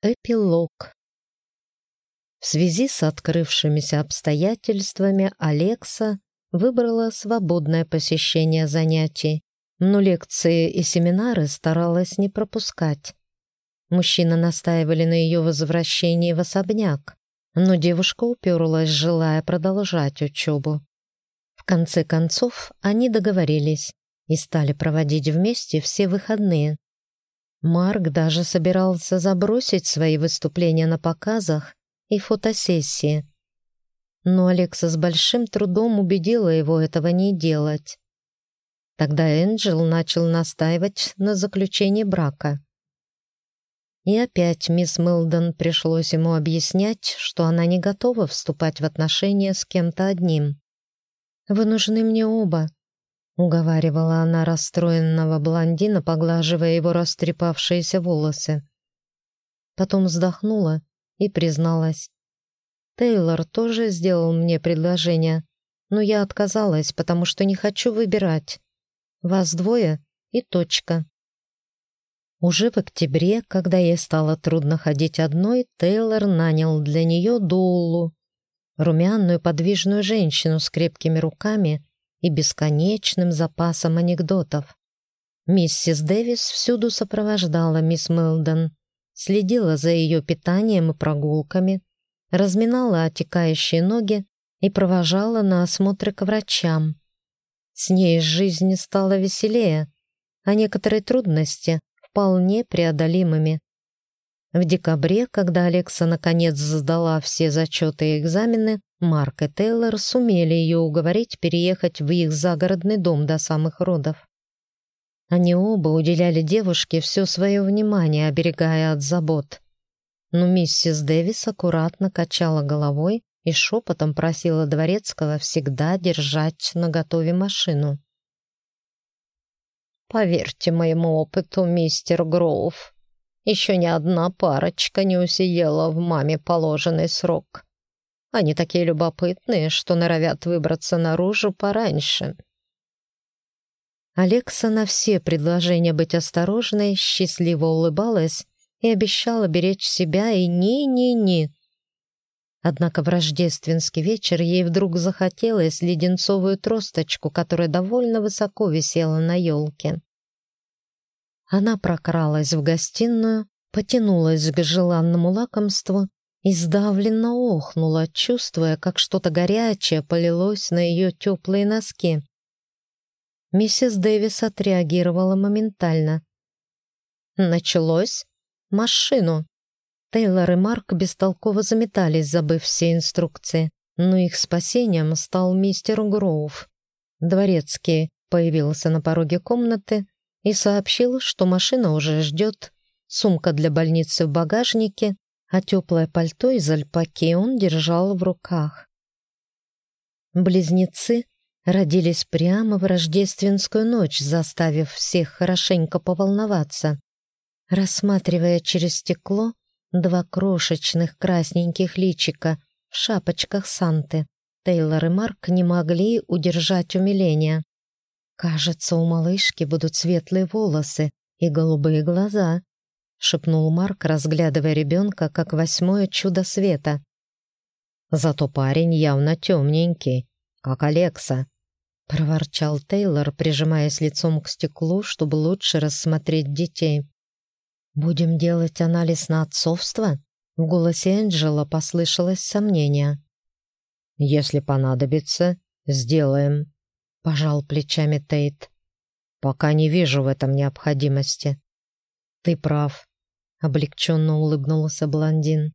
Эпилог. В связи с открывшимися обстоятельствами Алекса выбрала свободное посещение занятий, но лекции и семинары старалась не пропускать. Мужчины настаивали на ее возвращении в особняк, но девушка уперлась, желая продолжать учебу. В конце концов, они договорились и стали проводить вместе все выходные. Марк даже собирался забросить свои выступления на показах и фотосессии. Но Алекса с большим трудом убедила его этого не делать. Тогда Энджел начал настаивать на заключении брака. И опять мисс Милдон пришлось ему объяснять, что она не готова вступать в отношения с кем-то одним. «Вы нужны мне оба», уговаривала она расстроенного блондина, поглаживая его растрепавшиеся волосы. Потом вздохнула и призналась. Тейлор тоже сделал мне предложение, но я отказалась, потому что не хочу выбирать. Вас двое и точка. Уже в октябре, когда ей стало трудно ходить одной, Тейлор нанял для нее Доулу, румяную подвижную женщину с крепкими руками и бесконечным запасом анекдотов. Миссис Дэвис всюду сопровождала мисс Мелдон, следила за ее питанием и прогулками, разминала отекающие ноги и провожала на осмотры к врачам. С ней жизнь стала веселее, а некоторые трудности вполне преодолимыми. В декабре, когда Алекса наконец сдала все зачеты и экзамены, Марк и Тейлор сумели ее уговорить переехать в их загородный дом до самых родов. Они оба уделяли девушке все свое внимание, оберегая от забот. Но миссис Дэвис аккуратно качала головой и шепотом просила Дворецкого всегда держать наготове машину. «Поверьте моему опыту, мистер Гроув, еще ни одна парочка не усидела в маме положенный срок. Они такие любопытные, что норовят выбраться наружу пораньше. Алекса на все предложения быть осторожной счастливо улыбалась и обещала беречь себя и ни-ни-ни. Однако в рождественский вечер ей вдруг захотелось леденцовую тросточку, которая довольно высоко висела на елке. Она прокралась в гостиную, потянулась к желанному лакомству и сдавленно охнула, чувствуя, как что-то горячее полилось на ее теплые носки. Миссис Дэвис отреагировала моментально. «Началось? Машину!» Тейлор и Марк бестолково заметались, забыв все инструкции, но их спасением стал мистер Гроув. Дворецкий появился на пороге комнаты и сообщил, что машина уже ждет, сумка для больницы в багажнике, а теплое пальто из альпаки он держал в руках. Близнецы родились прямо в рождественскую ночь, заставив всех хорошенько поволноваться. Рассматривая через стекло два крошечных красненьких личика в шапочках Санты, Тейлор и Марк не могли удержать умиления. «Кажется, у малышки будут светлые волосы и голубые глаза», — шепнул Марк, разглядывая ребенка, как восьмое чудо света. «Зато парень явно темненький, как Алекса», — проворчал Тейлор, прижимаясь лицом к стеклу, чтобы лучше рассмотреть детей. «Будем делать анализ на отцовство?» В голосе Энджела послышалось сомнение. «Если понадобится, сделаем», — пожал плечами Тейт. «Пока не вижу в этом необходимости». «Ты прав», — облегченно улыбнулся блондин.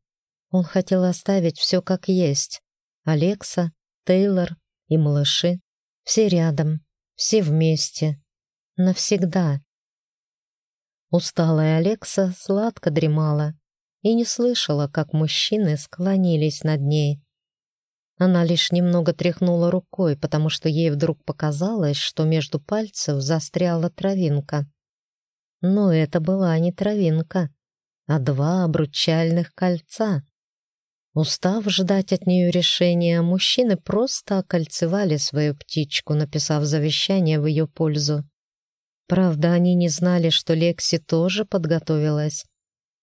Он хотел оставить все как есть. Алекса, Тейлор и малыши. Все рядом, все вместе. Навсегда. Усталая Алекса сладко дремала и не слышала, как мужчины склонились над ней, она лишь немного тряхнула рукой, потому что ей вдруг показалось, что между пальцев застряла травинка. Но это была не травинка, а два обручальных кольца. Устав ждать от нее решения, мужчины просто окольцевали свою птичку, написав завещание в ее пользу. Правда, они не знали, что Лекси тоже подготовилась.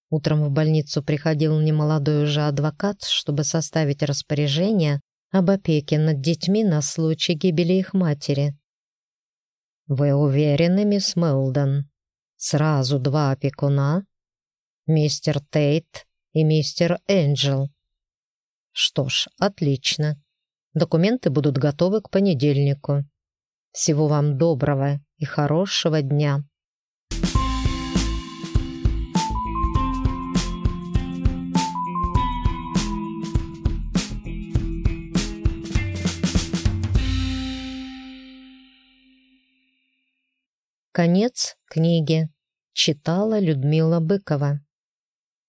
Утром в больницу приходил немолодой уже адвокат, чтобы составить распоряжение об опеке над детьми на случай гибели их матери. «Вы уверены, мисс Мелдон? Сразу два опекуна? Мистер Тейт и мистер Энджел?» «Что ж, отлично. Документы будут готовы к понедельнику. Всего вам доброго и хорошего дня!» Конец книги. Читала Людмила Быкова.